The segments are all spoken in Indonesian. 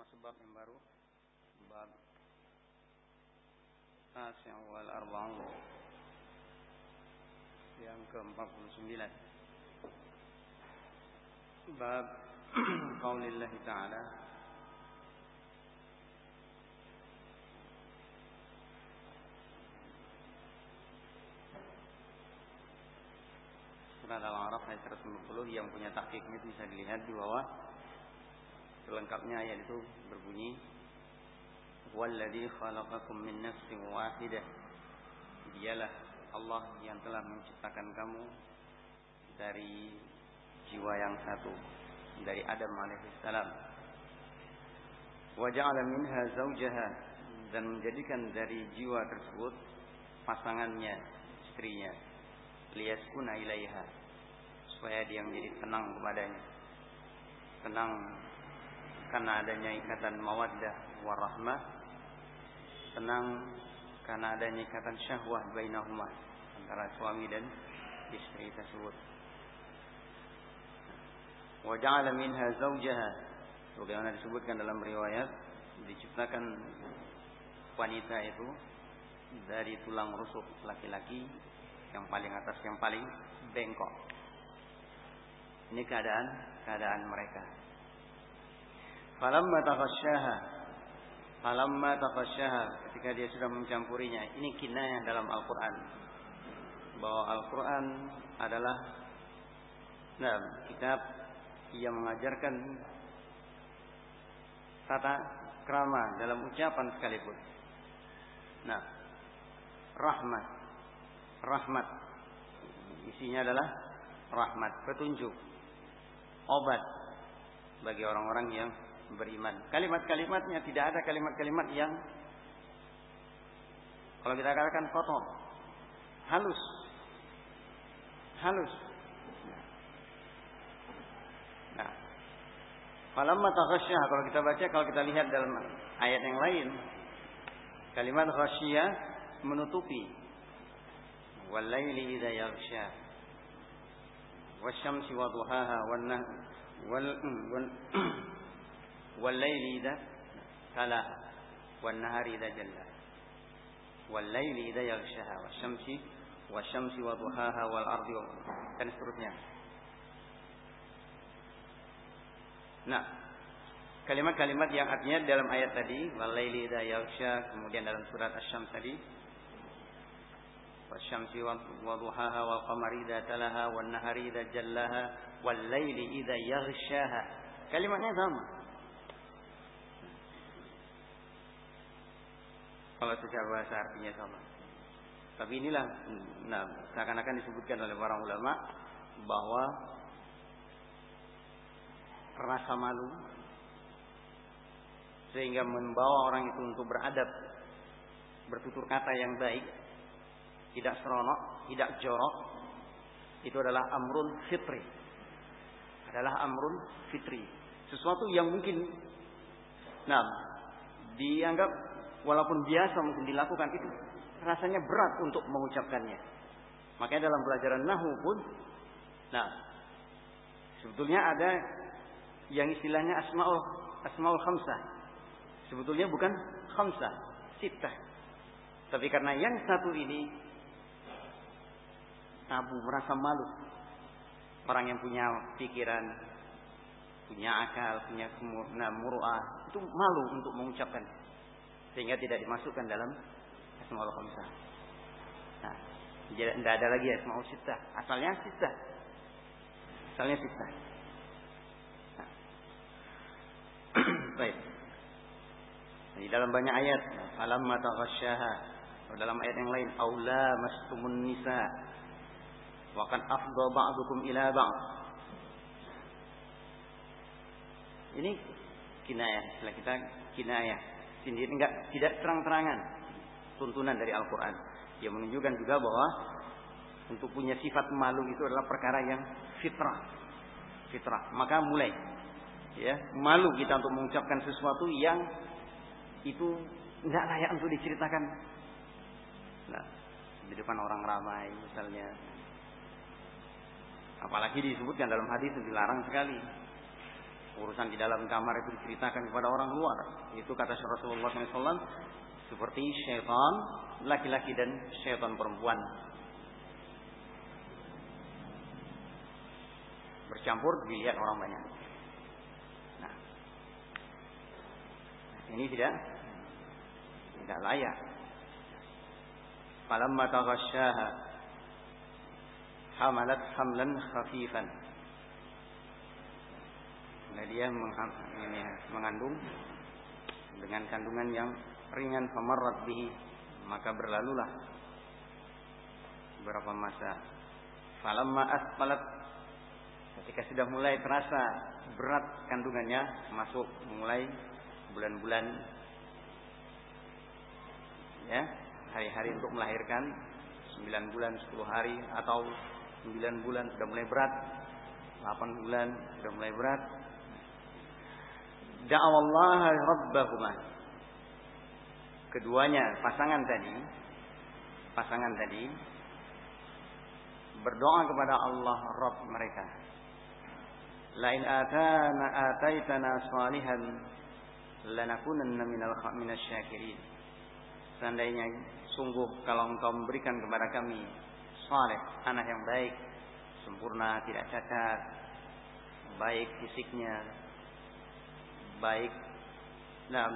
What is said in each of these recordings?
masuk bab yang baru. Bab Asy wal Arba'un. Yang ke-49 bab qaulillah ta'ala. Surat Al-A'raf ayat 150 yang punya tahqiqnya bisa dilihat di bawah Selengkapnya ayat itu berbunyi Walladhi khalaqakum min nafsin wahidah Dialah Allah yang telah menciptakan kamu dari jiwa yang satu dari Adam alaihissalam. Wa ja'ala minha zawjaha dan menjadikan dari jiwa tersebut pasangannya, istrinya. Liyaskuna ilaiha supaya dia menjadi tenang kepadanya. Tenang karena adanya ikatan mawaddah warahmah tenang karena adanya ikatan syahwah bainahuma antara suami dan istri tersebut. Wa ja'ala minha zawjaha sebagaimana disebutkan dalam riwayat diciptakan wanita itu dari tulang rusuk laki-laki yang paling atas yang paling bengkok. Ini keadaan keadaan mereka Falamma taghasyaha. Falamma taghasyaha ketika dia sudah mencampurinya. Ini kinayah dalam Al-Qur'an. Bahwa Al-Qur'an adalah nah, kitab yang mengajarkan tata krama dalam ucapan sekalipun. Nah, rahmat. Rahmat. Isinya adalah rahmat, petunjuk, obat bagi orang-orang yang beriman. Kalimat-kalimatnya tidak ada kalimat-kalimat yang kalau kita katakan kotor, halus, halus. Nah, falamma taghasyah kalau kita baca kalau kita lihat dalam ayat yang lain kalimat ghasyiyah menutupi walaili idza yaghsha wasyamsi wa duhaha wan والليل إذا تلاها والنهار إذا جلاها والليل إذا يغشاها والشمس والشمس وضحاها والأرض dan seterusnya. Nah, kalimat-kalimat yang artinya dalam ayat tadi, walaili idza yaghsha, kemudian dalam surat Asy-Syams tadi, wasyamsi wa duhaha wal qamari idza talaha wan nahari idza jallaha wal laili idza yaghshaha. Kalimatnya sama. Kalau secara bahasa artinya sama. Tapi inilah, nah, seakan-akan disebutkan oleh para ulama bahwa rasa malu sehingga membawa orang itu untuk beradab, bertutur kata yang baik, tidak seronok, tidak jorok, itu adalah amrun fitri. Adalah amrun fitri. Sesuatu yang mungkin nah dianggap walaupun biasa mungkin dilakukan itu rasanya berat untuk mengucapkannya. Makanya dalam pelajaran nahu pun, nah sebetulnya ada yang istilahnya asmaul asmaul khamsah. Sebetulnya bukan khamsah, sitah. Tapi karena yang satu ini tabu merasa malu. Orang yang punya pikiran, punya akal, punya nah, muruah, itu malu untuk mengucapkan sehingga tidak dimasukkan dalam asmaul khamsah. Nah, tidak ada lagi asmaul sittah. Asalnya sittah. Asalnya sittah. Nah. Baik. Di dalam banyak ayat, alam mata ghasyaha. Dalam ayat yang lain, aula mastumun nisa. Wa kan afdha ba'dukum ila ba'd. Ini kinayah, istilah kita kinayah sendiri enggak tidak terang-terangan tuntunan dari Al-Qur'an. Yang menunjukkan juga bahwa untuk punya sifat malu itu adalah perkara yang fitrah. Fitrah. Maka mulai ya, malu kita untuk mengucapkan sesuatu yang itu enggak layak untuk diceritakan. Nah, di depan orang ramai misalnya. Apalagi disebutkan dalam hadis dilarang sekali. Urusan di dalam kamar itu diceritakan kepada orang luar. Itu kata Rasulullah SAW seperti syaitan laki-laki dan syaitan perempuan. Bercampur dilihat orang banyak. Nah, ini tidak tidak layak. Falamma taghasyaha hamalat hamlan khafifan. Nah, dia mengandung dengan kandungan yang ringan famarrat bihi maka berlalulah. Beberapa masa? Falamma asfalat ketika sudah mulai terasa berat kandungannya masuk mulai bulan-bulan ya hari-hari untuk melahirkan 9 bulan 10 hari atau 9 bulan sudah mulai berat 8 bulan sudah mulai berat da'awallaha rabbahuma. Keduanya pasangan tadi pasangan tadi berdoa kepada Allah Rabb mereka. Lain atana ataitana salihan lanakunanna minal minasy syakirin. Seandainya sungguh kalau engkau memberikan kepada kami saleh anak yang baik sempurna tidak cacat baik fisiknya baik. Dalam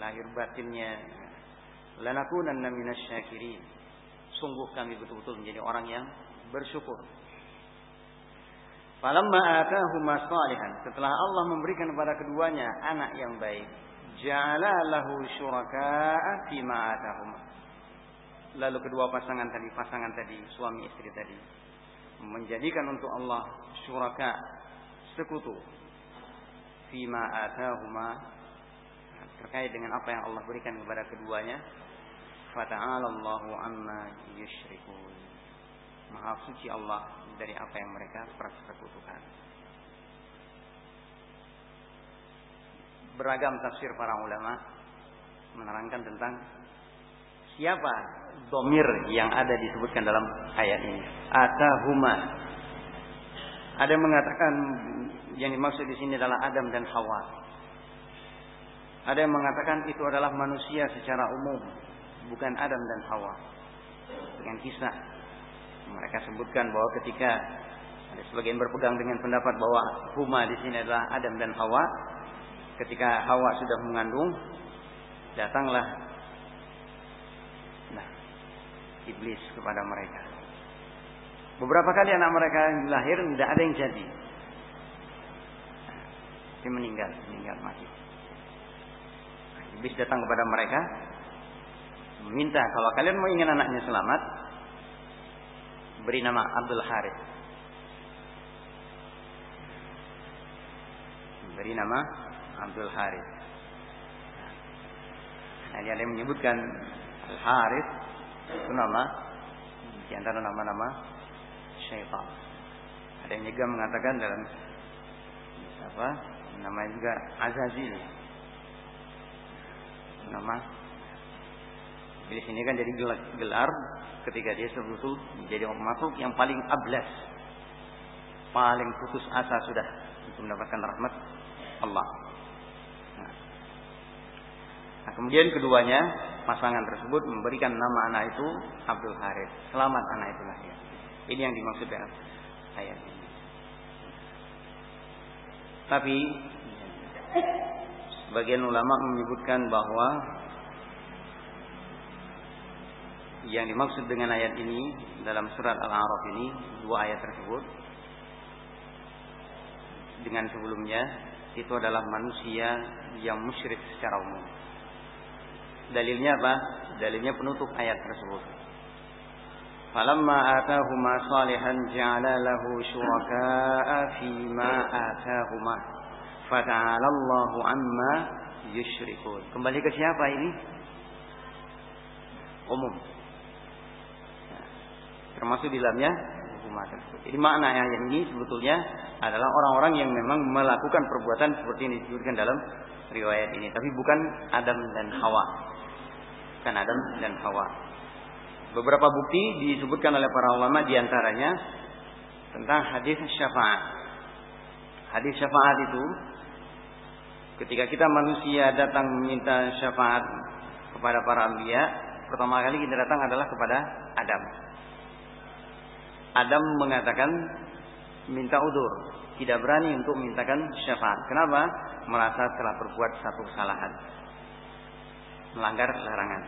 lahir batinnya. Lanakunanna minasyakirin sungguh kami betul-betul menjadi orang yang bersyukur. Falamma atahuma salihan. Setelah Allah memberikan kepada keduanya anak yang baik ja'ala lahu syuraka'a atahuma. Lalu kedua pasangan tadi pasangan tadi suami istri tadi menjadikan untuk Allah syuraka sekutu fima atahuma terkait dengan apa yang Allah berikan kepada keduanya fata'ala Allahu amma yusyrikun maha suci Allah dari apa yang mereka persekutukan. Beragam tafsir para ulama menerangkan tentang siapa domir yang ada disebutkan dalam ayat ini. Atahuma ada yang mengatakan yang dimaksud di sini adalah Adam dan Hawa ada yang mengatakan itu adalah manusia secara umum, bukan Adam dan Hawa. Dengan kisah mereka sebutkan bahwa ketika ada sebagian berpegang dengan pendapat bahwa huma di sini adalah Adam dan Hawa, ketika Hawa sudah mengandung, datanglah nah iblis kepada mereka. Beberapa kali anak mereka lahir tidak ada yang jadi. Dia meninggal, meninggal mati. Iblis datang kepada mereka meminta kalau kalian mau ingin anaknya selamat beri nama Abdul Harith. Beri nama Abdul Harith. Nah, ada yang menyebutkan Al Harith itu nama di antara nama-nama syaitan. Ada yang juga mengatakan dalam apa namanya juga Azazil nama Iblis ini kan jadi gelar ketika dia sebetulnya menjadi makhluk yang paling ablas, paling putus asa sudah untuk mendapatkan rahmat Allah. Nah. nah, kemudian keduanya pasangan tersebut memberikan nama anak itu Abdul Harith. Selamat anak itu lahir. Ini yang dimaksud dengan ayat ini. Tapi Sebagian ulama menyebutkan bahwa yang dimaksud dengan ayat ini dalam surat Al-A'raf ini dua ayat tersebut dengan sebelumnya itu adalah manusia yang musyrik secara umum. Dalilnya apa? Dalilnya penutup ayat tersebut. Falamma atahuma salihan ja'ala lahu syuraka'a fima atahuma Fata'alallahu amma yusyrikun. Kembali ke siapa ini? Umum. Termasuk di dalamnya. Jadi makna ayat ini sebetulnya adalah orang-orang yang memang melakukan perbuatan seperti yang disebutkan dalam riwayat ini. Tapi bukan Adam dan Hawa. Bukan Adam dan Hawa. Beberapa bukti disebutkan oleh para ulama di antaranya tentang hadis syafaat. Hadis syafaat itu Ketika kita manusia datang meminta syafaat kepada para anbiya, pertama kali kita datang adalah kepada Adam. Adam mengatakan minta udur, tidak berani untuk memintakan syafaat. Kenapa? Merasa telah berbuat satu kesalahan. Melanggar larangan.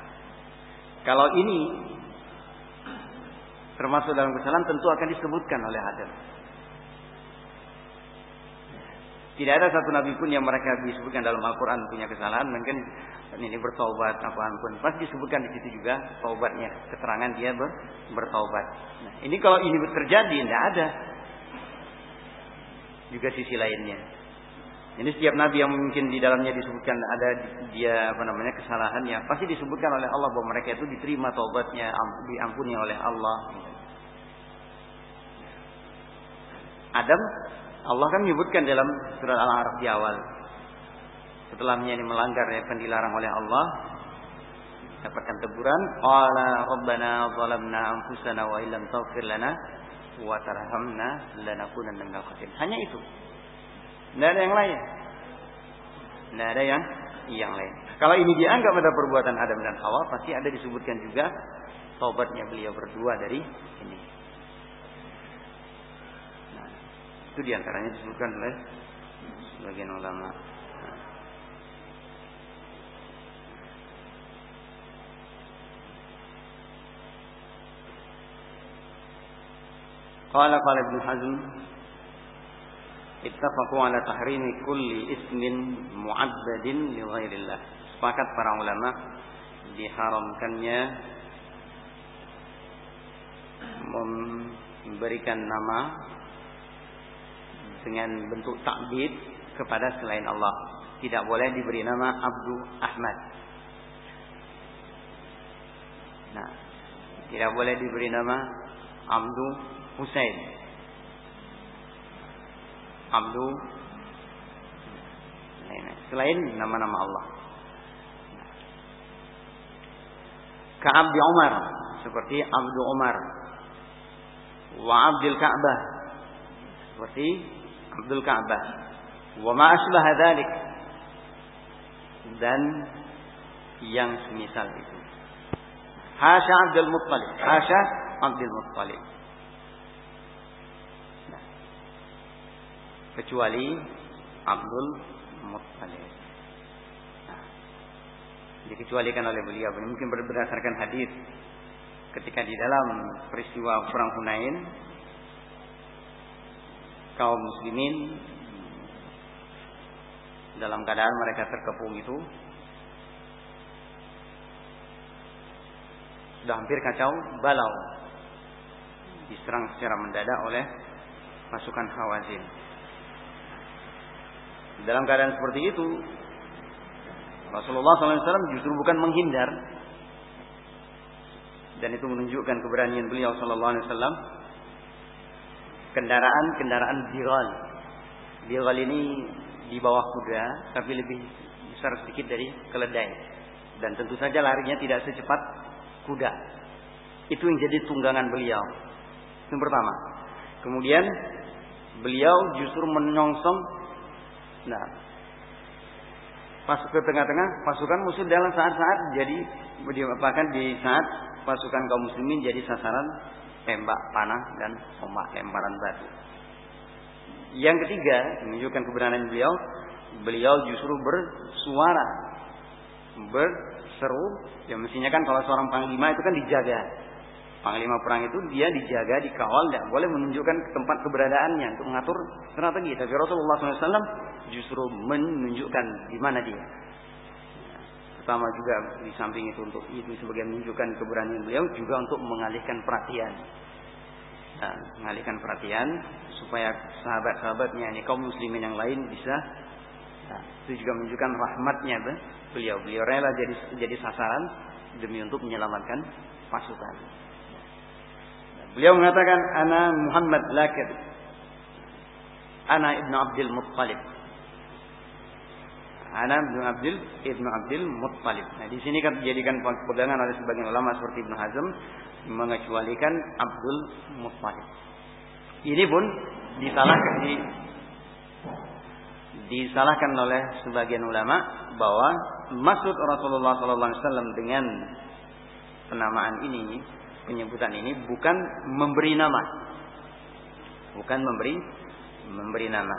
Kalau ini termasuk dalam kesalahan tentu akan disebutkan oleh Adam. Tidak ada satu nabi pun yang mereka disebutkan dalam Al-Quran punya kesalahan. Mungkin ini bertaubat apa pun. Pasti disebutkan di situ juga taubatnya. Keterangan dia ber, bertaubat. Nah, ini kalau ini terjadi, tidak ada. Juga sisi lainnya. Ini setiap nabi yang mungkin di dalamnya disebutkan ada dia apa namanya kesalahan ya pasti disebutkan oleh Allah bahwa mereka itu diterima taubatnya, diampuni oleh Allah. Adam Allah kan menyebutkan dalam surat Al-A'raf di awal. Setelahnya ini melanggar yang dilarang oleh Allah, dapatkan teguran, qala rabbana zalamna anfusana wa illam taghfir lana wa tarhamna lanakunanna minal khasirin. Hanya itu. Tidak ada yang lain. Tidak ada yang yang lain. Kalau ini dianggap ada perbuatan Adam dan Hawa, pasti ada disebutkan juga taubatnya beliau berdua dari ini. Itu di antaranya disebutkan oleh sebagian ulama. Qala qala Ibnu Hazm ittafaqu ala tahrimi kulli ismin mu'abbadin li ghairillah. Sepakat para ulama diharamkannya memberikan nama dengan bentuk takbid kepada selain Allah. Tidak boleh diberi nama Abdul Ahmad. Nah, tidak boleh diberi nama Abdul Husain. Abdul selain nama-nama Allah. Ka'ab bin Umar seperti Abdul Umar wa Abdul Ka'bah seperti Abdul Ka'bah. Wa ma asbaha. Dan yang semisal itu. Hasya Abdul Muttalib. Hasya Abdul Muttalib. Kecuali Abdul Muttalib. Nah. Dikecualikan oleh beliau. Mungkin berdasarkan hadis ketika di dalam peristiwa perang Hunain kaum muslimin dalam keadaan mereka terkepung itu sudah hampir kacau balau diserang secara mendadak oleh pasukan Hawazin. Dalam keadaan seperti itu, Rasulullah SAW justru bukan menghindar, dan itu menunjukkan keberanian beliau Sallallahu Alaihi Wasallam kendaraan-kendaraan biral. Biral ini di bawah kuda, tapi lebih besar sedikit dari keledai. Dan tentu saja larinya tidak secepat kuda. Itu yang jadi tunggangan beliau. Yang pertama. Kemudian beliau justru menyongsong nah pas ke tengah-tengah pasukan musuh dalam saat-saat jadi bahkan di saat pasukan kaum muslimin jadi sasaran tembak panah dan ombak lemparan batu. Yang ketiga, menunjukkan kebenaran beliau, beliau justru bersuara, berseru. Ya mestinya kan kalau seorang panglima itu kan dijaga. Panglima perang itu dia dijaga, dikawal, tidak boleh menunjukkan tempat keberadaannya untuk mengatur strategi. Tapi Rasulullah SAW justru menunjukkan di mana dia. Pertama juga di samping itu untuk itu sebagai menunjukkan keberanian beliau juga untuk mengalihkan perhatian nah, mengalihkan perhatian supaya sahabat-sahabatnya ini kaum muslimin yang lain bisa nah, itu juga menunjukkan rahmatnya beliau beliau rela jadi jadi sasaran demi untuk menyelamatkan pasukan beliau mengatakan ana Muhammad Lakir ana ibnu Abdul Muttalib Ana bin Abdul ibnu Abdul Muttalib. Nah di sini kan dijadikan pegangan oleh sebagian ulama seperti Ibnu Hazm mengecualikan Abdul Muttalib. Ini pun disalahkan di disalahkan oleh sebagian ulama bahwa maksud Rasulullah SAW dengan penamaan ini, penyebutan ini bukan memberi nama, bukan memberi memberi nama.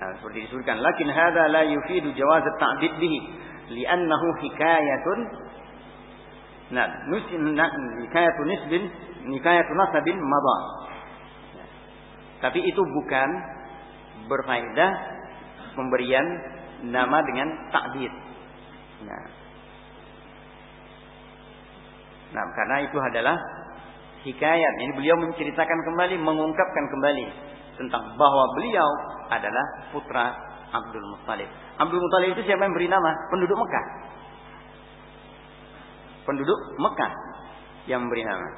Nah, seperti disebutkan, lakin hada la yufidu jawaz at-ta'bid bihi li'annahu hikayatun Nah, nusin hikayatun nisbin nikayatun nasabin madha. Tapi itu bukan berfaedah pemberian nama dengan takbir. Nah. Nah, karena itu adalah hikayat. Ini beliau menceritakan kembali, mengungkapkan kembali tentang bahwa beliau adalah putra Abdul Muttalib. Abdul Muttalib itu siapa yang beri nama? Penduduk Mekah. Penduduk Mekah yang memberi nama.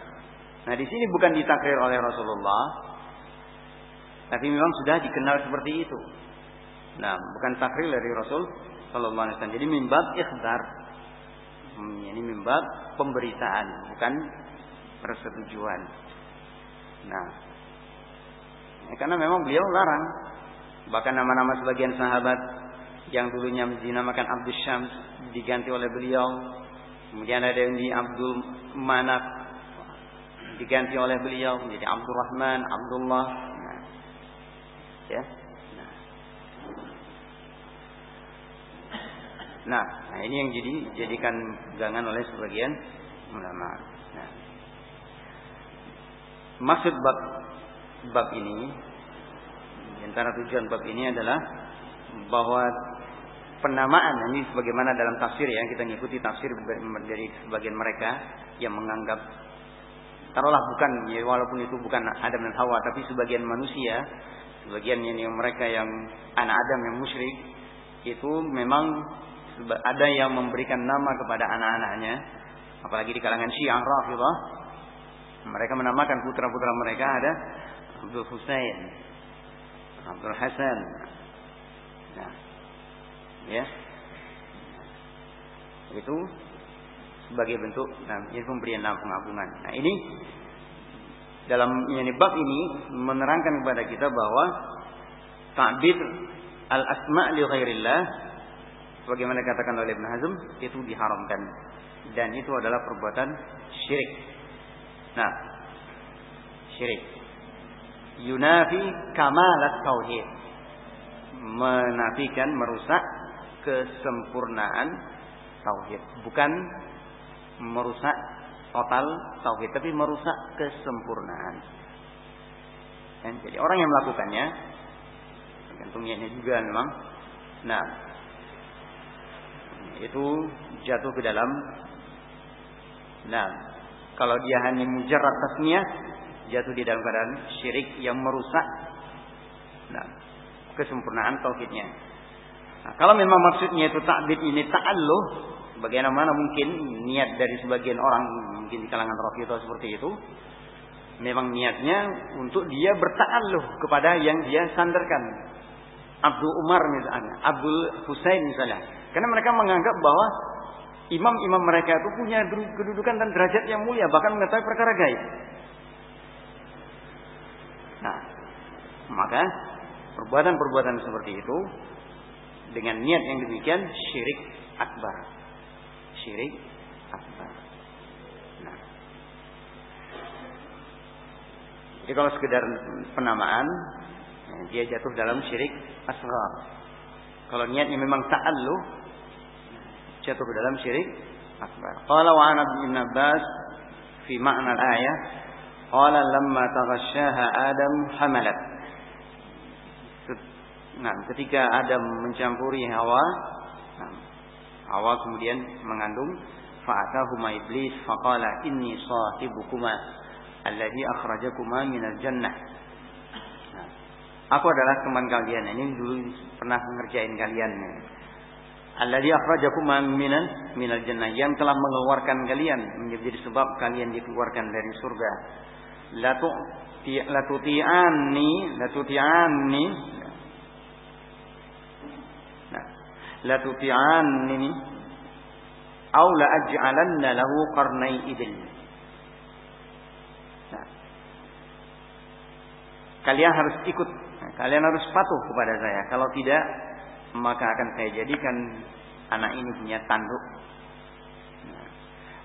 Nah, di sini bukan ditakrir oleh Rasulullah, tapi memang sudah dikenal seperti itu. Nah, bukan takrir dari Rasul Sallallahu Alaihi Wasallam. Jadi mimbab ikhbar. Ini mimbab pemberitaan, bukan persetujuan. Nah, ya, karena memang beliau larang. Bahkan nama-nama sebagian sahabat yang dulunya dinamakan Abdul Syams diganti oleh beliau. Kemudian ada yang di Abdul Manaf diganti oleh beliau menjadi Abdul Rahman, Abdullah. Nah, ya. Nah, nah ini yang jadi jadikan pegangan oleh sebagian ulama. Nah, maksud bab bab ini antara tujuan bab ini adalah bahwa penamaan ini sebagaimana dalam tafsir ya kita mengikuti tafsir dari sebagian mereka yang menganggap taruhlah bukan ya, walaupun itu bukan Adam dan Hawa tapi sebagian manusia sebagian yang mereka yang anak Adam yang musyrik itu memang ada yang memberikan nama kepada anak-anaknya, apalagi di kalangan Syiah Rafidhah. Mereka menamakan putra-putra mereka ada Abdul Husain, Abdul Hasan. Nah, ya. Itu sebagai bentuk nah, ini pemberian nama pengagungan. Nah, ini dalam ini bab ini menerangkan kepada kita bahwa ta'bid al-asma' li ghairillah sebagaimana dikatakan oleh Ibn Hazm itu diharamkan. Dan itu adalah perbuatan syirik. Nah, syirik. Yunafi kamalat tauhid. Menafikan merusak kesempurnaan tauhid. Bukan merusak total tauhid tapi merusak kesempurnaan. Dan jadi orang yang melakukannya tergantung juga memang. Nah itu jatuh ke dalam. Nah kalau dia hanya mujarrad tasmiyah jatuh di dalam keadaan syirik yang merusak nah kesempurnaan tauhidnya. Nah, kalau memang maksudnya itu takbid ini ta'alluh bagaimana mungkin niat dari sebagian orang mungkin di kalangan Rafidhah seperti itu memang niatnya untuk dia berta'alluh kepada yang dia sandarkan Abdul Umar misalnya Abdul Husain misalnya karena mereka menganggap bahwa imam-imam mereka itu punya kedudukan dan derajat yang mulia, bahkan mengetahui perkara gaib. Nah, maka perbuatan-perbuatan seperti itu dengan niat yang demikian syirik akbar. Syirik akbar. Nah. Jadi kalau sekedar penamaan, dia jatuh dalam syirik asghar. Kalau niatnya memang ta'alluh, jatuh dalam syirik akbar. Qala wa an Ibn Abbas fi makna al-ayah qala lamma taghasyaha Adam hamalat. Nah, ketika Adam mencampuri Hawa, nah, Hawa kemudian mengandung fa'atahuma iblis faqala inni sahibukuma alladhi akhrajakuma minal jannah. Aku adalah teman kalian. Ini dulu pernah mengerjain kalian. Alladhi akhrajakum minal minal jannah yang telah mengeluarkan kalian menjadi sebab kalian dikeluarkan dari surga. La tu la tuti'anni la tuti'anni nah, la tuti'anni au la aj'alanna lahu qarnai ibil. Nah, kalian harus ikut, nah, kalian harus patuh kepada saya. Kalau tidak, maka akan saya jadikan anak ini punya tanduk.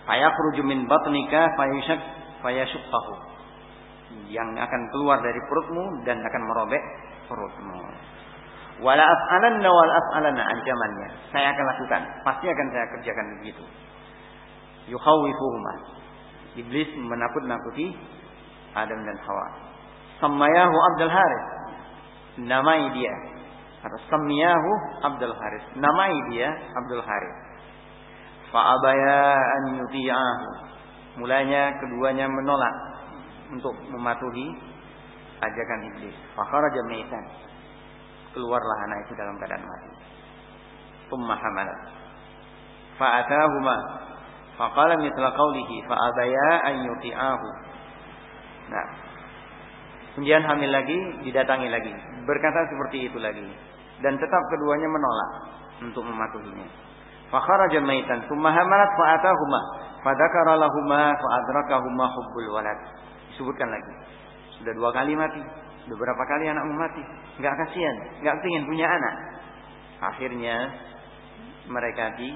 Fayakhruju min batnika fayashak fayashuqqahu. Yang akan keluar dari perutmu dan akan merobek perutmu. Wala af'alanna wal af'alanna ancamannya. Saya akan lakukan. Pasti akan saya kerjakan begitu. Yukhawifuhuma. Iblis menakut-nakuti Adam dan Hawa. Samayahu Abdul Haris. Namai dia. Atau Samiyahu Abdul Haris. Namai dia Abdul Haris. Fa'abaya an yuti'ahu. Mulanya keduanya menolak untuk mematuhi ajakan iblis. Fakharaja maitan. Keluarlah anak itu dalam keadaan mati. Tumma hamalat. Fa'atahuma. Faqala mithla qawlihi fa'abaya an yuti'ahu. Nah. Kemudian hamil lagi, didatangi lagi. Berkata seperti itu lagi. Dan tetap keduanya menolak untuk mematuhinya. Fakharaja maitan thumma hamalat fa atahuma fadzakara lahumma fa adrakahuma hubbul walad. Disebutkan lagi. Sudah dua kali mati. Sudah berapa kali anakmu mati? Enggak kasihan, enggak ingin punya anak. Akhirnya mereka di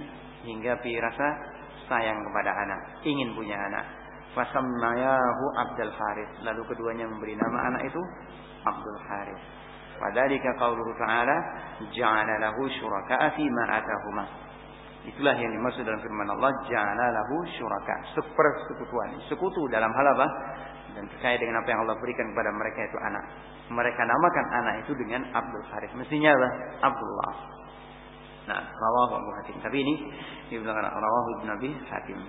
hingga pi rasa sayang kepada anak, ingin punya anak. Fasammayahu Abdul Haris. Lalu keduanya memberi nama anak itu Abdul Haris. Padalika qauluhu ta'ala ja'ala lahu syuraka'a fi ma atahuma. Itulah yang dimaksud dalam firman Allah, ja'ala lahu syuraka, sepersekutuan, sekutu dalam hal apa? Dan terkait dengan apa yang Allah berikan kepada mereka itu anak. Mereka namakan anak itu dengan Abdul Haris. Mestinya adalah Abdullah. Nah, rawahu Abu Hatim. Tapi ini dibilang rawahu Ibn Abi Hatim.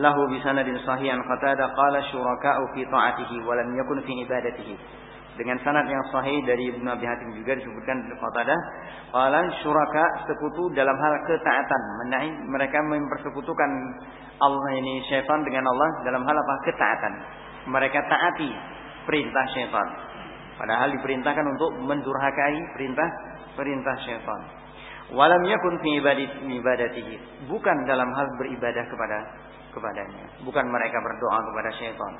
Lahu bisanadin sahihan. Qatada qala syuraka'u fi ta'atihi wa lam yakun fi ibadatihi. Dengan sanad yang sahih dari Ibnu Abi Hatim juga disebutkan Qatadah qala syuraka sekutu dalam hal ketaatan. Menai mereka mempersekutukan Allah ini syaitan dengan Allah dalam hal apa? Ketaatan. Mereka taati perintah syaitan. Padahal diperintahkan untuk mendurhakai perintah perintah syaitan walam yakun fi ibadatihi bukan dalam hal beribadah kepada kepadanya bukan mereka berdoa kepada syaitan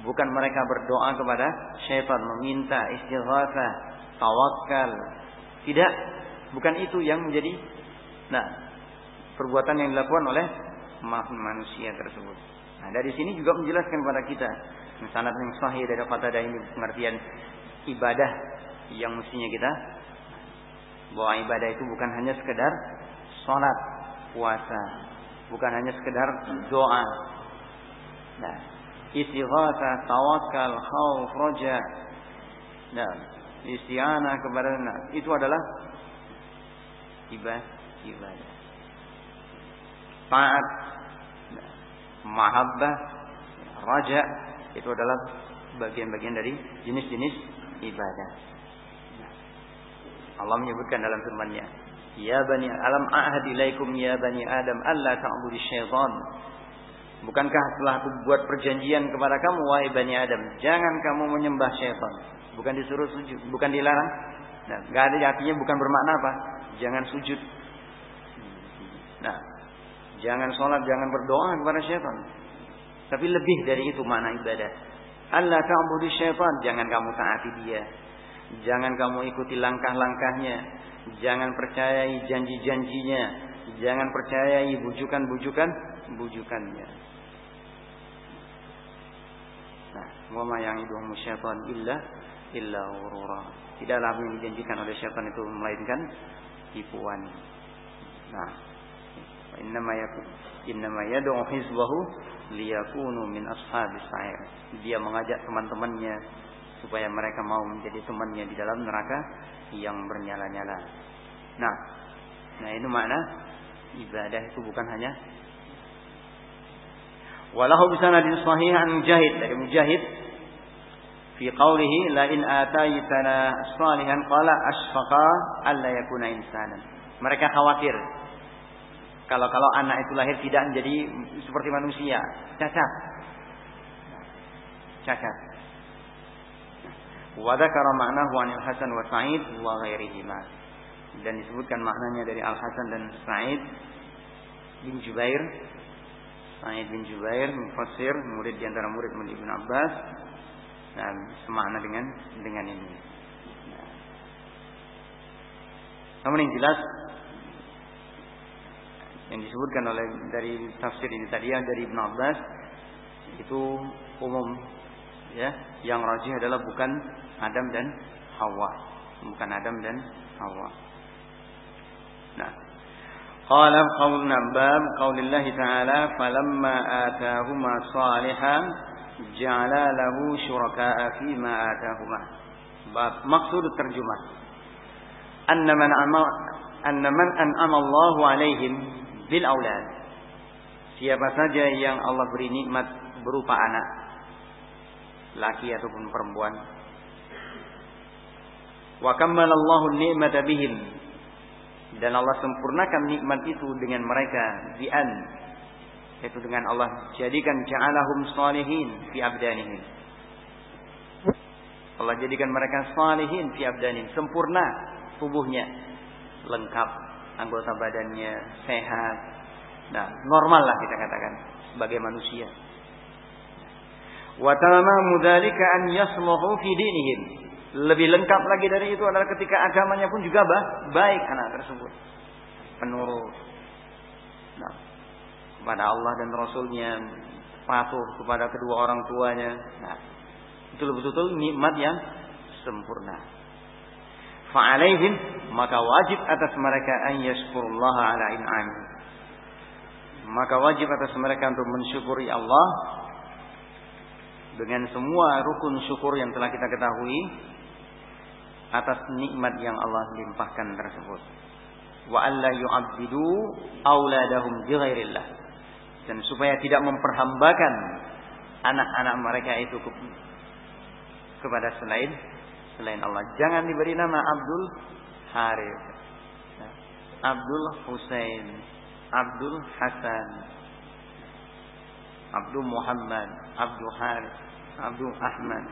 Bukan mereka berdoa kepada syaitan meminta istighatsah, tawakal. Tidak, bukan itu yang menjadi nah perbuatan yang dilakukan oleh manusia tersebut. Nah, dari sini juga menjelaskan kepada kita sanad yang sahih dari kata ini pengertian ibadah yang mestinya kita bahwa ibadah itu bukan hanya sekedar sholat, puasa, bukan hanya sekedar doa. Nah, istighatsah, tawakal, khauf, roja. Nah, isti'anah kepada nah, itu adalah ibadah, ibadah. Taat, nah, mahabbah, raja itu adalah bagian-bagian dari jenis-jenis ibadah. Allah menyebutkan dalam firman-Nya, "Ya bani alam ahad ilaikum ya bani Adam alla ta'budu syaitan." Bukankah telah aku buat perjanjian kepada kamu wahai Bani Adam, jangan kamu menyembah syaitan. Bukan disuruh sujud, bukan dilarang. Nah, enggak ada artinya bukan bermakna apa? Jangan sujud. Nah, jangan sholat, jangan berdoa kepada syaitan. Tapi lebih dari itu makna ibadah. Allah ta'budu syaitan, jangan kamu taati dia. Jangan kamu ikuti langkah-langkahnya. Jangan percayai janji-janjinya. Jangan percayai bujukan-bujukan bujukannya. wa ma ya'iduhum syaitan illa illa ghurura. Tidaklah yang dijanjikan oleh syaitan itu melainkan tipuan. Nah, innama yakun innama yad'u min ashabis sa'ir. Dia mengajak teman-temannya supaya mereka mau menjadi temannya di dalam neraka yang bernyala-nyala. Nah, nah itu makna ibadah itu bukan hanya Walahu bisanadin sahih an Mujahid dari Mujahid fi qawlihi la in ataitana salihan qala asfaqa alla yakuna insanan. Mereka khawatir kalau kalau anak itu lahir tidak menjadi seperti manusia, cacat. Cacat. Wa dzakara ma'nahu 'anil Hasan wa Sa'id wa ghairihima. Dan disebutkan maknanya dari Al Hasan dan Sa'id bin Jubair Sa'id bin Jubair mufassir murid di antara murid murid Ibn Abbas dan semakna dengan dengan ini. Namun yang jelas yang disebutkan oleh dari tafsir ini tadi dari Ibn Abbas itu umum ya yang rajih adalah bukan Adam dan Hawa. Bukan Adam dan Hawa. Nah. Qala qaulna bab qaulillah ta'ala falamma atahuma salihan ja'ala lahu syuraka'a fima atahuma. Bab maksud terjemah. Anna man amal anna man an'ama Allahu alaihim bil aulad. Siapa saja yang Allah beri nikmat berupa anak laki ataupun perempuan. Wa kammalallahu ni'mata bihim dan Allah sempurnakan nikmat itu dengan mereka bi an yaitu dengan Allah jadikan ja'alahum salihin fi abdanihim. Allah jadikan mereka salihin fi abdanihim. Sempurna tubuhnya. Lengkap anggota badannya sehat. Nah normal lah kita katakan sebagai manusia wa dzalika an yasluhu fi dinihim. Lebih lengkap lagi dari itu adalah ketika agamanya pun juga bah, baik anak tersebut. Penurut. Nah, kepada Allah dan Rasulnya patuh kepada kedua orang tuanya. Nah, itu betul-betul nikmat yang sempurna. Fa'alaihim maka wajib atas mereka an yashkurullaha ala in'ami. Maka wajib atas mereka untuk mensyukuri Allah dengan semua rukun syukur yang telah kita ketahui atas nikmat yang Allah limpahkan tersebut wa alla yu'abbidu auladahum bighairillah dan supaya tidak memperhambakan anak-anak mereka itu kepada selain selain Allah. Jangan diberi nama Abdul Harith. Abdul Husain, Abdul Hasan, Abdul Muhammad, Abdul Harith, Abdul Ahmad.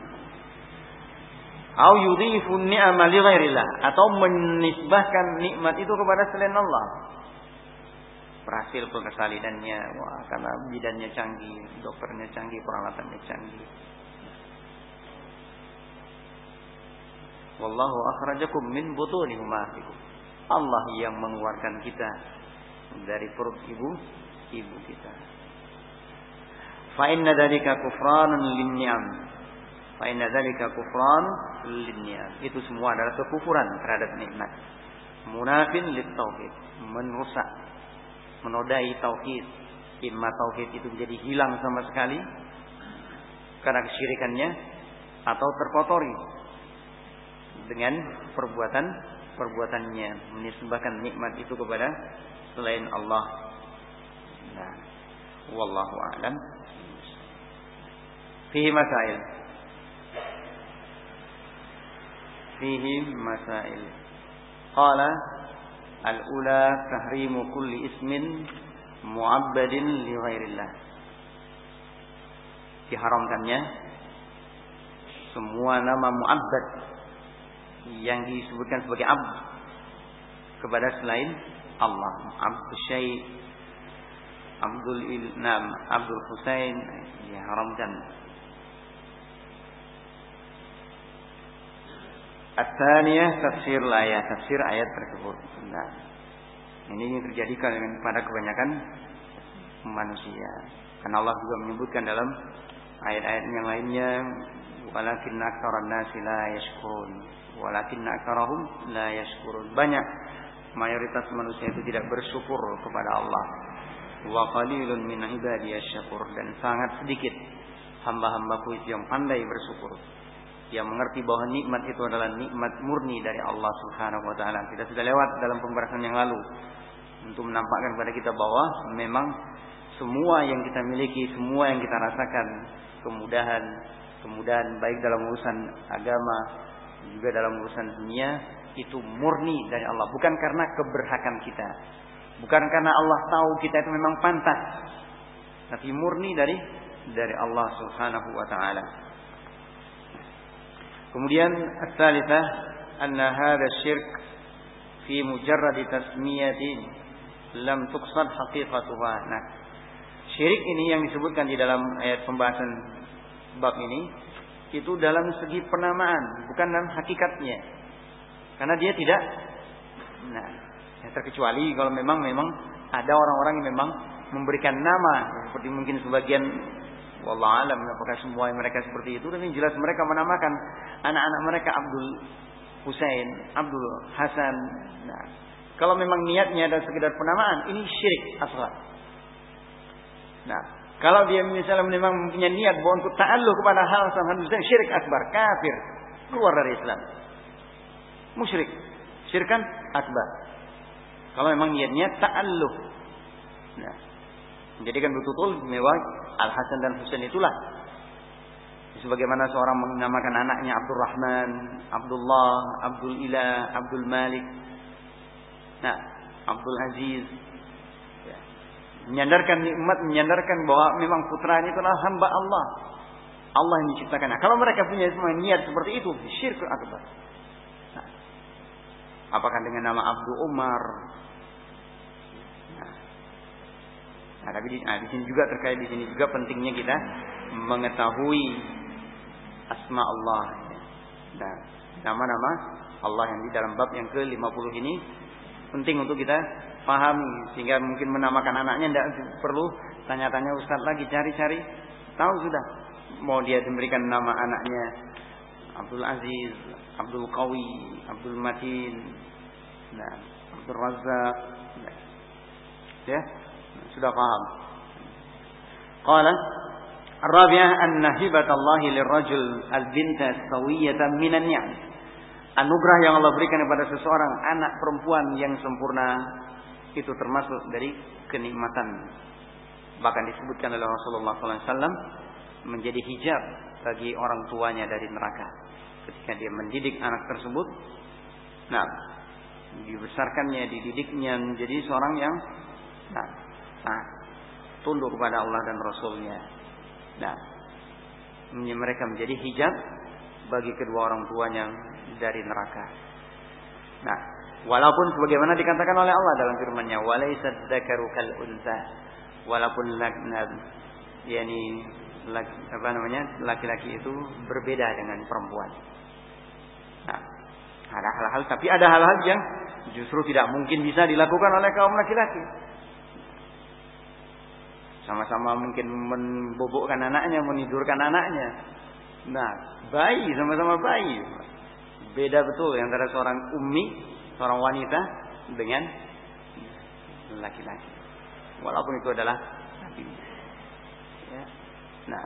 Au yudhifu ni'ama li ghairillah atau menisbahkan nikmat itu kepada selain Allah. Berhasil pengesalinannya, wah karena bidannya canggih, dokternya canggih, peralatannya canggih. Wallahu akhrajakum min butuni ummahatikum. Allah yang mengeluarkan kita dari perut ibu ibu kita. Fa inna dzalika kufranun lin-ni'am. Fa inna dzalika kufran lin-ni'am. Itu semua adalah kekufuran terhadap nikmat. Munafin lit tauhid, merusak, menodai tauhid. Imma tauhid itu menjadi hilang sama sekali karena kesyirikannya atau terkotori dengan perbuatan perbuatannya menisbahkan nikmat itu kepada selain Allah. Nah, wallahu a'lam. Fihi masail. Fihi masail. Qala al-ula tahrimu kulli ismin mu'abbadin li ghairillah. Diharamkannya semua nama mu'abbad yang disebutkan sebagai abd kepada selain Allah. Abdul Syekh Abdul Ilnam Abdul Husain diharamkan. At-thaniyah tafsir ayat tafsir ayat tersebut. Nah, ini yang terjadi pada kebanyakan manusia. Karena Allah juga menyebutkan dalam ayat-ayat yang lainnya walakin aktsaran nasi la yashkurun walakin aktsarahum la yashkurun banyak mayoritas manusia itu tidak bersyukur kepada Allah wa qalilun min ibadiyas syakur dan sangat sedikit hamba-hambaku itu yang pandai bersyukur yang mengerti bahwa nikmat itu adalah nikmat murni dari Allah Subhanahu wa taala. Kita sudah lewat dalam pembahasan yang lalu untuk menampakkan kepada kita bahwa memang semua yang kita miliki, semua yang kita rasakan, kemudahan, kemudahan baik dalam urusan agama juga dalam urusan dunia itu murni dari Allah. Bukan karena keberhakan kita. Bukan karena Allah tahu kita itu memang pantas. Tapi murni dari dari Allah Subhanahu wa taala kemudian as-salitsah anna hadha syirk fi mujarrad tasmiyatin lam tuqsad haqiqatuha nah syirik ini yang disebutkan di dalam ayat pembahasan bab ini itu dalam segi penamaan, bukan dalam hakikatnya. Karena dia tidak nah, ya terkecuali kalau memang memang Ada orang-orang yang memang memberikan nama seperti mungkin sebagian wallah alam apakah semua mereka seperti itu tapi jelas mereka menamakan anak-anak mereka Abdul Husain, Abdul Hasan. Nah, kalau memang niatnya ada sekedar penamaan, ini syirik asal. Nah, kalau dia misalnya memang punya niat bahwa untuk ta'alluq kepada hal sama Husain, syirik akbar, kafir, keluar dari Islam. Musyrik, syirkan akbar. Kalau memang niatnya ta'alluq. Nah, menjadikan betul-betul mewah Al Hasan dan Husain itulah sebagaimana seorang menamakan anaknya Abdurrahman, Abdullah, Abdul Ilah, Abdul Malik, nah Abdul Aziz, ya. menyandarkan nikmat, menyandarkan bahwa memang putra ini adalah hamba Allah. Allah yang menciptakan. Nah, kalau mereka punya semua niat seperti itu, syirik akbar. Nah, apakah dengan nama Abdul Umar? Nah, nah tapi di, nah, di sini juga terkait di sini juga pentingnya kita mengetahui asma Allah. Nah, nama-nama Allah yang di dalam bab yang ke-50 ini penting untuk kita pahami sehingga mungkin menamakan anaknya tidak perlu tanya-tanya Ustaz lagi cari-cari tahu sudah mau dia memberikan nama anaknya Abdul Aziz, Abdul Qawi, Abdul Matin, nah, Abdul Razak, nah, ya sudah paham. Qala Rabi'ah anna hibatallahi lirrajul al-binta sawiyatan minan ni'am. Anugerah yang Allah berikan kepada seseorang anak perempuan yang sempurna itu termasuk dari kenikmatan. Bahkan disebutkan oleh Rasulullah SAW menjadi hijab bagi orang tuanya dari neraka. Ketika dia mendidik anak tersebut, nah dibesarkannya, dididiknya menjadi seorang yang nah, nah tunduk kepada Allah dan Rasulnya Nah, mereka menjadi hijab bagi kedua orang tuanya dari neraka. Nah, walaupun sebagaimana dikatakan oleh Allah dalam firman-Nya, "Walaisad dzakaru kal unsa." Walaupun yakni apa namanya? laki-laki itu berbeda dengan perempuan. Nah, ada hal-hal tapi ada hal-hal yang justru tidak mungkin bisa dilakukan oleh kaum laki-laki sama-sama mungkin membobokkan anaknya, menidurkan anaknya. Nah, bayi sama-sama bayi. Beda betul antara seorang ummi, seorang wanita dengan laki-laki. Walaupun itu adalah nabi. Ya. Nah,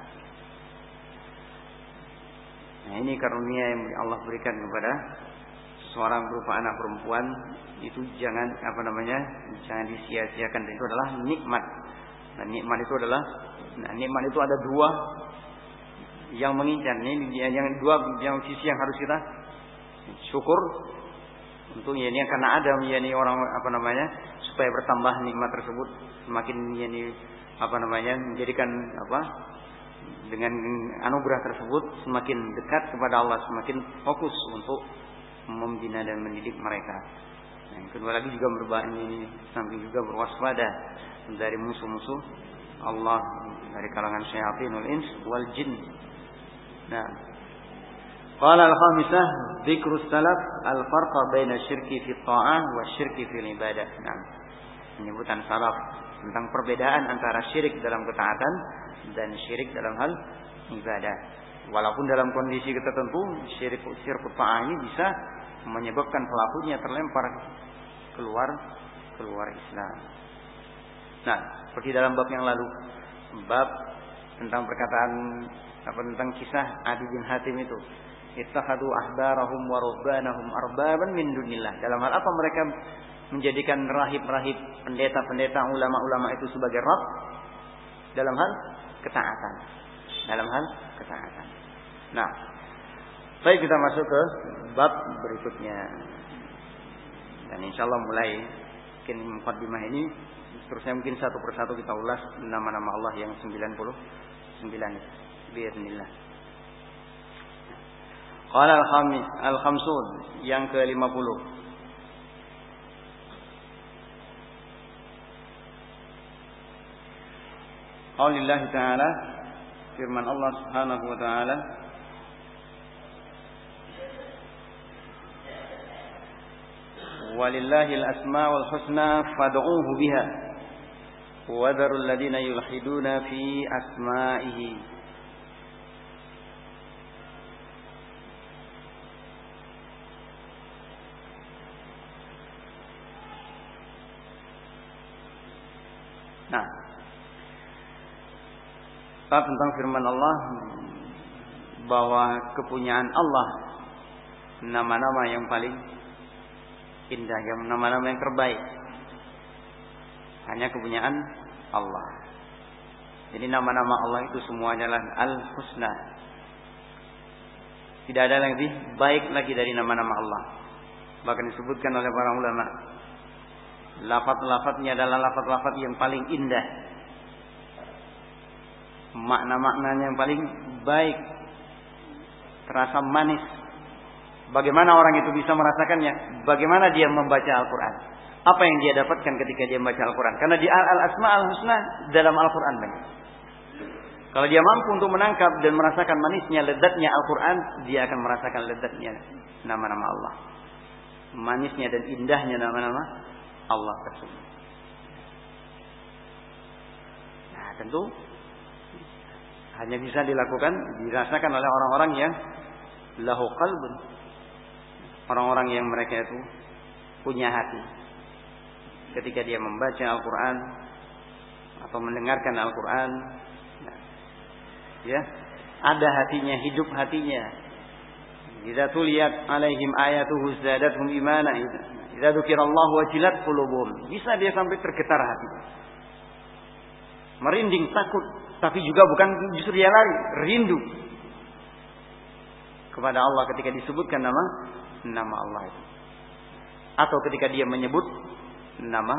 nah ini karunia yang Allah berikan kepada seorang berupa anak perempuan itu jangan apa namanya jangan disia-siakan itu adalah nikmat Nah, nikmat itu adalah nah, nikmat itu ada dua yang mengincar. Ini yang dua yang sisi yang harus kita syukur untuk ya ini karena ada ya ini orang apa namanya supaya bertambah nikmat tersebut semakin ya ini apa namanya menjadikan apa dengan anugerah tersebut semakin dekat kepada Allah semakin fokus untuk membina dan mendidik mereka. Yang kedua lagi juga berbahaya ini samping juga berwaspada dari musuh-musuh Allah dari kalangan syayatinul ins wal jin. Nah, Qala al-khamisah dzikru salaf al-farqa baina syirki fi ta'ah wa syirki fi ibadah. Nah, penyebutan salaf tentang perbedaan antara syirik dalam ketaatan dan syirik dalam hal ibadah. Walaupun dalam kondisi tertentu syirik syirik ta'ah ini bisa menyebabkan pelakunya terlempar keluar keluar Islam. Nah, seperti dalam bab yang lalu, bab tentang perkataan apa tentang kisah Adi bin Hatim itu. Ittakhadu ahbarahum wa rubbanahum arbaban min dunillah. Dalam hal apa mereka menjadikan rahib-rahib, pendeta-pendeta, ulama-ulama itu sebagai rab dalam hal ketaatan. Dalam hal ketaatan. Nah, baik kita masuk ke bab berikutnya. Dan insya Allah mulai mungkin mukaddimah ini Terusnya mungkin satu persatu kita ulas nama-nama Allah yang 99. Bismillah. Qala al-khamis al-khamsun yang ke-50. Qaulillah ta'ala firman Allah Subhanahu wa taala Walillahil asmaul husna fad'uuhu biha وذروا الذين يلحدون في أسمائه Nah, tentang firman Allah bahwa kepunyaan Allah nama-nama yang paling indah, yang nama-nama yang terbaik. Hanya kepunyaan Allah. Jadi nama-nama Allah itu semuanya adalah Al-Husna. Tidak ada yang lebih baik lagi dari nama-nama Allah. Bahkan disebutkan oleh para ulama. Lafat-lafatnya adalah lafat-lafat yang paling indah. Makna-maknanya yang paling baik. Terasa manis Bagaimana orang itu bisa merasakannya? Bagaimana dia membaca Al-Quran? Apa yang dia dapatkan ketika dia membaca Al-Quran? Karena di Al-Asma Al-Husna dalam Al-Quran banyak. Kalau dia mampu untuk menangkap dan merasakan manisnya, lezatnya Al-Quran, dia akan merasakan lezatnya nama-nama Allah. Manisnya dan indahnya nama-nama Allah tersebut. Nah tentu hanya bisa dilakukan, dirasakan oleh orang-orang yang lahu qalbun orang-orang yang mereka itu punya hati. Ketika dia membaca Al-Quran atau mendengarkan Al-Quran, ya, ada hatinya, hidup hatinya. Jika tuliyat alaihim ayatuhu zadatuhum imana. Jika Allah wajilat qulubuhum. Bisa dia sampai tergetar hati. Merinding, takut. Tapi juga bukan justru dia lari. Rindu. Kepada Allah ketika disebutkan nama nama Allah itu. Atau ketika dia menyebut nama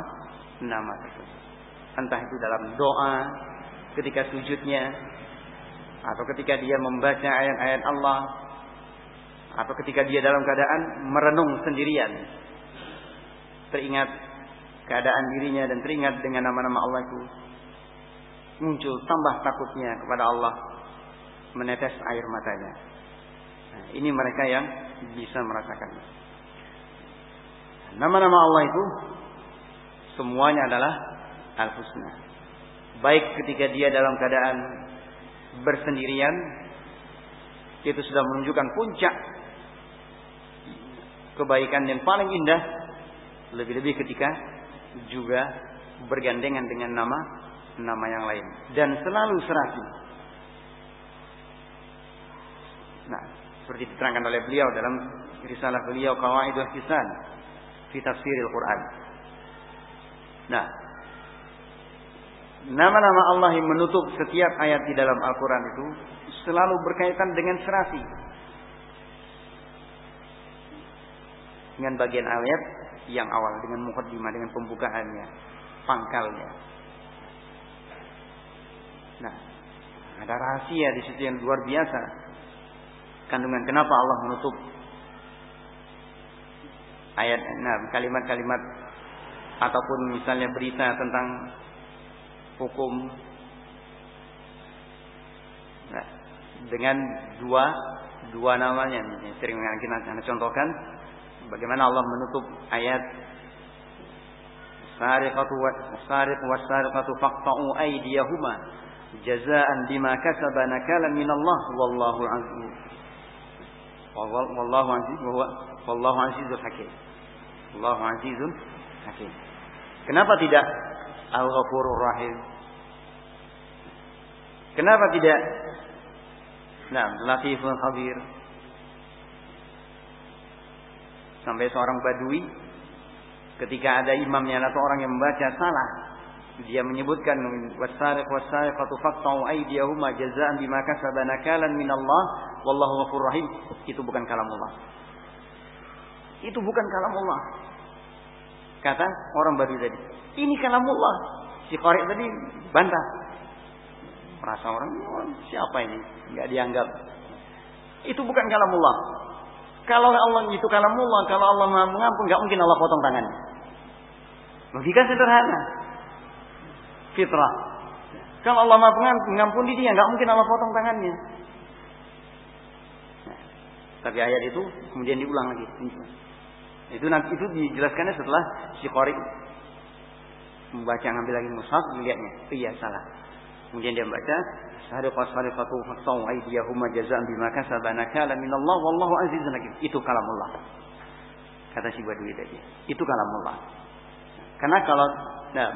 nama tersebut. Entah itu dalam doa, ketika sujudnya, atau ketika dia membaca ayat-ayat Allah, atau ketika dia dalam keadaan merenung sendirian, teringat keadaan dirinya dan teringat dengan nama-nama Allah itu, muncul tambah takutnya kepada Allah, menetes air matanya. Nah, ini mereka yang bisa merasakannya. Nama-nama Allah itu semuanya adalah al-husna. Baik ketika dia dalam keadaan bersendirian itu sudah menunjukkan puncak kebaikan yang paling indah lebih-lebih ketika juga bergandengan dengan nama nama yang lain dan selalu serasi. Nah, seperti diterangkan oleh beliau dalam risalah beliau Qawaidul Hisan fi tafsiril Quran. Nah, nama-nama Allah yang menutup setiap ayat di dalam Al-Quran itu selalu berkaitan dengan serasi. Dengan bagian ayat yang awal, dengan mukaddimah, dengan pembukaannya, pangkalnya. Nah, ada rahasia di situ yang luar biasa kandungan kenapa Allah menutup ayat nah kalimat-kalimat ataupun misalnya berita tentang hukum nah, dengan dua dua namanya sering kita contohkan bagaimana Allah menutup ayat sariqatu wasariq wasariqatu faqta'u aydiyahuma bima kasaba minallah wallahu azim Wallahu aziz wallahu azizul hakim. Hakim. Kenapa tidak Al-Ghafurur Rahim? Kenapa tidak Nah, Latiful Khabir? Sampai seorang badui ketika ada imamnya atau orang yang membaca salah, dia menyebutkan wasariq wasariqatu faqta'u aydiyahuma jazaa'an bima kasaba nakalan minallah wallahu ghafurur rahim itu bukan kalam Allah. Itu bukan kalam Allah. Kata orang baru tadi. Ini kalam Allah. Si Qari tadi bantah. Merasa orang oh, siapa ini? Enggak dianggap. Itu bukan kalam Allah. Kalau Allah itu kalam Allah, kalau Allah mengampun, enggak mungkin Allah potong tangannya. Logika sederhana. Fitrah. Kalau Allah mengampuni dia, enggak mungkin Allah potong tangannya. Tapi ayat itu kemudian diulang lagi. Itu nanti itu dijelaskannya setelah si qari membaca ngambil lagi mushaf melihatnya. Iya salah. Kemudian dia baca sariqat sariqatu faqtau aydiyahuma jazaan bima kasabana kala minallah wallahu azizun hakim. Itu kalamullah. Kata si Badui tadi. Itu kalamullah. Karena kalau nah,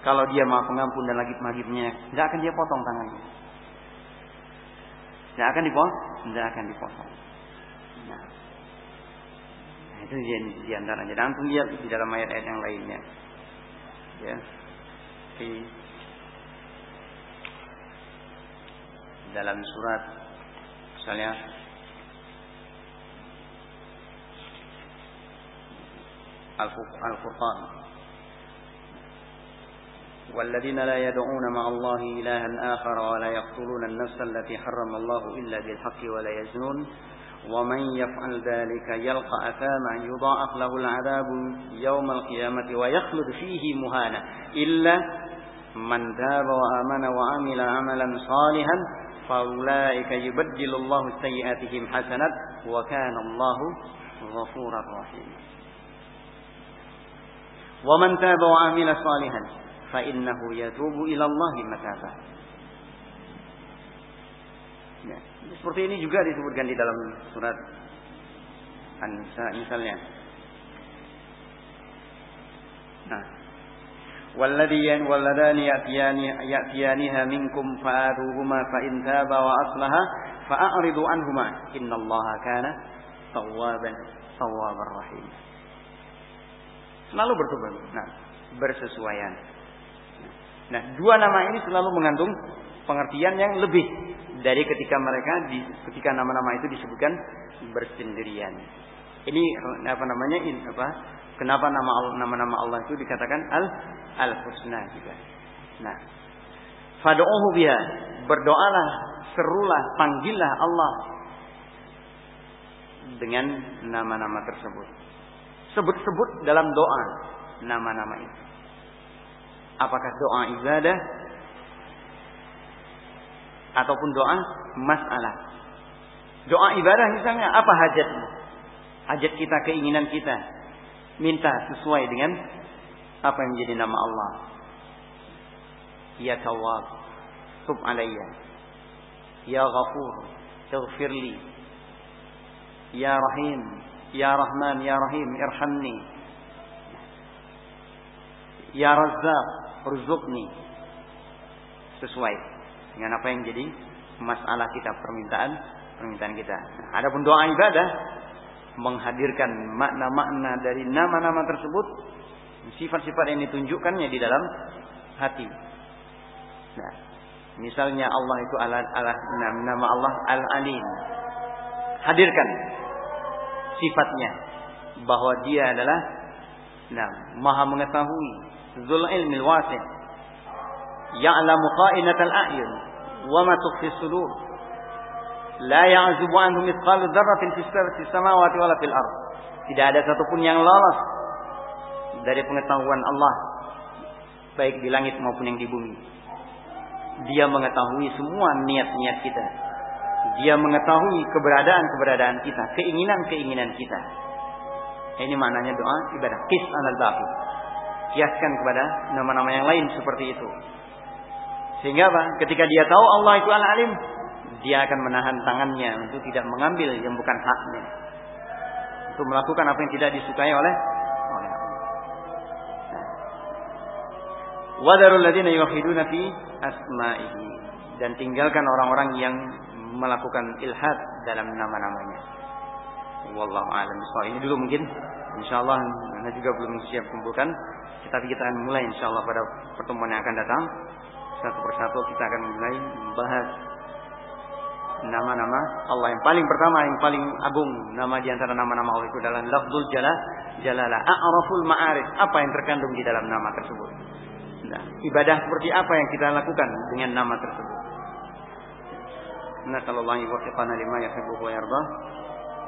kalau dia mau pengampun dan lagi magibnya tidak akan dia potong tangannya. Tidak akan dipotong. Tidak akan dipotong. Nah, itu di, di antaranya dan antum lihat di dalam ayat-ayat yang lainnya ya di dalam surat misalnya Al-Furqan والذين لا يدعون مع الله إلها آخر ولا يقتلون النفس التي حرم الله إلا بالحق ولا يزنون ومن يفعل ذلك يلقى أثاما يضاعف له العذاب يوم القيامة ويخلد فيه مهانا. إلا من تاب وآمن وعمل عملا صالحا فأولئك يبدل الله سيئاتهم حسنات وكان الله غفورا رحيما. ومن تاب وعمل صالحا فإنه يتوب إلى الله متابا. Ya. Seperti ini juga disebutkan di dalam surat An-Nisa misalnya. Nah, والذين والذان يأتيان يأتيانها منكم فآتوهما فإن تابا وأصلها فأعرضوا عنهما إن الله كان توابا توابا رحيم selalu bertobat nah bersesuaian nah dua nama ini selalu mengandung pengertian yang lebih dari ketika mereka di, ketika nama-nama itu disebutkan bersendirian. Ini apa namanya? In, apa? Kenapa nama nama-nama Allah itu dikatakan al al husna juga. Nah, fad'uhu biha, berdoalah, serulah, panggillah Allah dengan nama-nama tersebut. Sebut-sebut dalam doa nama-nama itu. Apakah doa ibadah ataupun doa masalah. Doa ibadah misalnya apa hajatmu? Hajat kita, keinginan kita. Minta sesuai dengan apa yang menjadi nama Allah. Ya Tawwab, tub alayya. Ya Ghafur, ighfirli. Ya Rahim, Ya Rahman, Ya Rahim, irhamni. Ya Razzaq, ruzukni. Sesuai dengan apa yang jadi masalah kita permintaan permintaan kita. Nah, adapun doa ibadah menghadirkan makna-makna dari nama-nama tersebut, sifat-sifat yang ditunjukkannya di dalam hati. Nah, misalnya Allah itu ala, ala nama Allah Al-Alim. Hadirkan sifatnya bahwa dia adalah nah, maha mengetahui, zul ilmil wasi' ya'lamu qa'inatal a'yun wa ma tukhfi sudur. La ya'zubu anhu mithqalu dzarratin fis samawati wala fil ard. Tidak ada satupun yang lolos dari pengetahuan Allah baik di langit maupun yang di bumi. Dia mengetahui semua niat-niat kita. Dia mengetahui keberadaan-keberadaan kita keinginan-keinginan kita. Ini maknanya doa ibadah. Kis anal baqi. Kiaskan kepada nama-nama yang lain seperti itu sehingga apa? Ketika dia tahu Allah itu al-alim, dia akan menahan tangannya untuk tidak mengambil yang bukan haknya. Untuk melakukan apa yang tidak disukai oleh oleh Allah. Wadarul ladina fi asma'ihi dan tinggalkan orang-orang yang melakukan ilhad dalam nama-namanya. Wallahu a'lam Ini dulu mungkin insyaallah Anda juga belum siap kumpulkan, tetapi kita akan mulai insyaallah pada pertemuan yang akan datang satu persatu kita akan mulai membahas nama-nama. Allah yang paling pertama yang paling agung nama di antara nama-nama Allah itu adalah lafzul jalal jalala a'raful ma'arif. Apa yang terkandung di dalam nama tersebut? Nah, ibadah seperti apa yang kita lakukan dengan nama tersebut? Nah, kalau Allah yuwaffiqana lima yuhibbu wa yarda